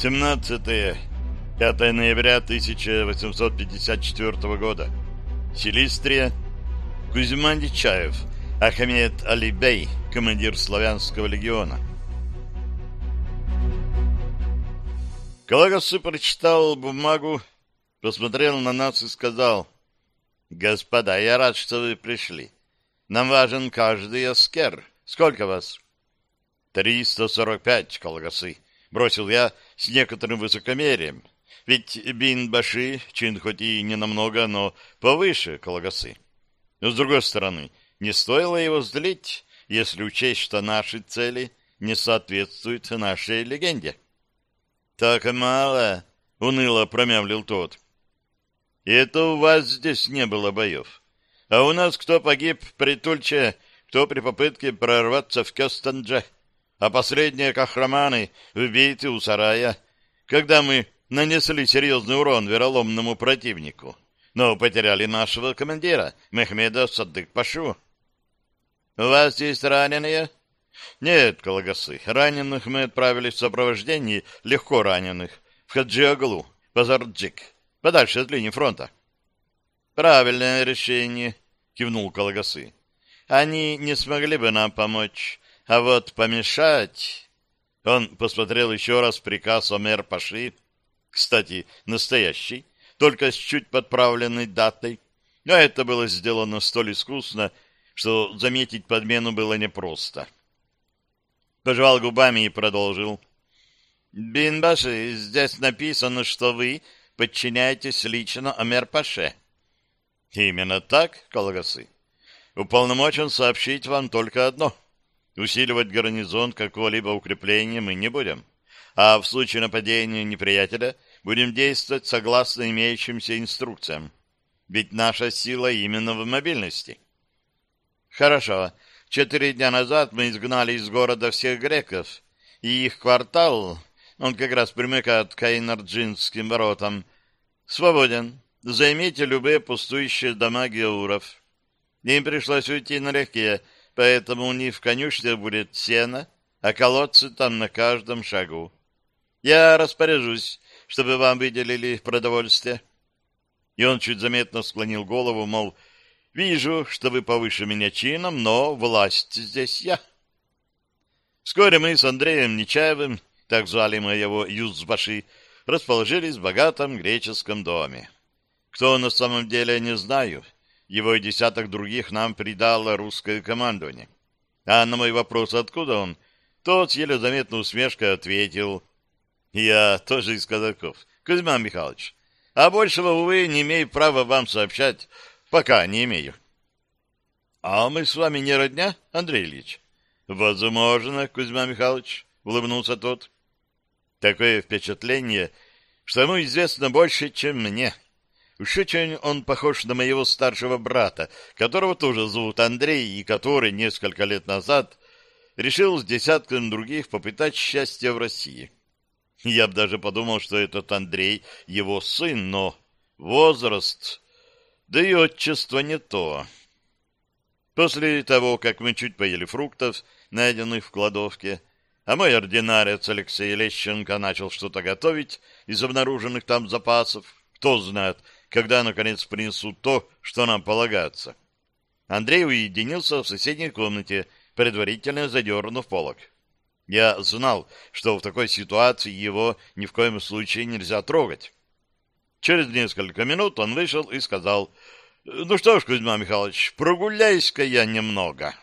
17. 5 ноября 1854 года. Силистрия. Кузьма Нечаев. Ахмед Алибей, командир славянского легиона. Калагасы прочитал бумагу, посмотрел на нас и сказал, «Господа, я рад, что вы пришли. Нам важен каждый аскер. Сколько вас?» «Триста сорок пять, Калагасы», — бросил я с некоторым высокомерием. Ведь Бин-Баши, чин хоть и не намного, но повыше Калагасы. Но, с другой стороны, не стоило его злить, если учесть, что наши цели не соответствуют нашей легенде. «Так мало», — уныло промямлил тот. «И это у вас здесь не было боев. А у нас кто погиб при Тульче, кто при попытке прорваться в Кёстандже, а последние кахраманы убиты у сарая, когда мы нанесли серьезный урон вероломному противнику, но потеряли нашего командира, Мехмеда Садык-Пашу». «У вас есть раненые?» Нет, Калагасы, раненых мы отправили в сопровождении легко раненых в Хаджиаглу, Базарджик, подальше от линии фронта. Правильное решение, кивнул Калагасы. Они не смогли бы нам помочь, а вот помешать... Он посмотрел еще раз приказ Омер Паши, кстати, настоящий, только с чуть подправленной датой. Но это было сделано столь искусно, что заметить подмену было непросто. — пожевал губами и продолжил. «Бинбаши, здесь написано, что вы подчиняетесь лично Амер-Паше». «Именно так, Калагасы. Уполномочен сообщить вам только одно. Усиливать гарнизон какого-либо укрепления мы не будем, а в случае нападения неприятеля будем действовать согласно имеющимся инструкциям. Ведь наша сила именно в мобильности». «Хорошо. Четыре дня назад мы изгнали из города всех греков, и их квартал, он как раз примыкает к Айнарджинским воротам, свободен. Займите любые пустующие дома геуров. Им пришлось уйти налегке, поэтому у них в конюшне будет сено, а колодцы там на каждом шагу. Я распоряжусь, чтобы вам выделили продовольствие. И он чуть заметно склонил голову, мол, Вижу, что вы повыше меня чином, но власть здесь я. Вскоре мы с Андреем Нечаевым, так звали мы его Юзбаши, расположились в богатом греческом доме. Кто на самом деле, не знаю. Его и десяток других нам придало русское командование. А на мой вопрос, откуда он, тот еле заметно усмешкой ответил. Я тоже из казаков, Кузьма Михайлович. А большего, увы, не имею права вам сообщать, Пока не имею. — А мы с вами не родня, Андрей Ильич? — Возможно, Кузьма Михайлович, — улыбнулся тот. Такое впечатление, что ему известно больше, чем мне. Уж очень он похож на моего старшего брата, которого тоже зовут Андрей, и который несколько лет назад решил с десятком других попытать счастье в России. Я бы даже подумал, что этот Андрей его сын, но возраст да и отчество не то. После того, как мы чуть поели фруктов, найденных в кладовке, а мой ординарец Алексей Лещенко начал что-то готовить из обнаруженных там запасов, кто знает, когда, наконец, принесут то, что нам полагается. Андрей уединился в соседней комнате, предварительно задернув полок. Я знал, что в такой ситуации его ни в коем случае нельзя трогать. Через несколько минут он вышел и сказал, «Ну что ж, Кузьма Михайлович, прогуляюсь-ка я немного».